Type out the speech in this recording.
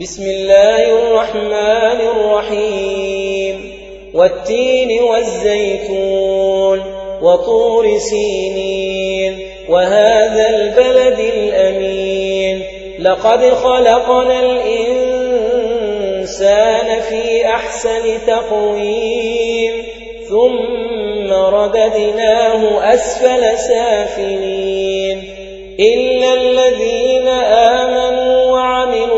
بسم الله الرحمن الرحيم. والتين والزيتون وطور سينين وهذا البلد الأمين. لقد خلقنا الإنسان في أحسن تقويم ثم رددناه أسفل سافلين. إلا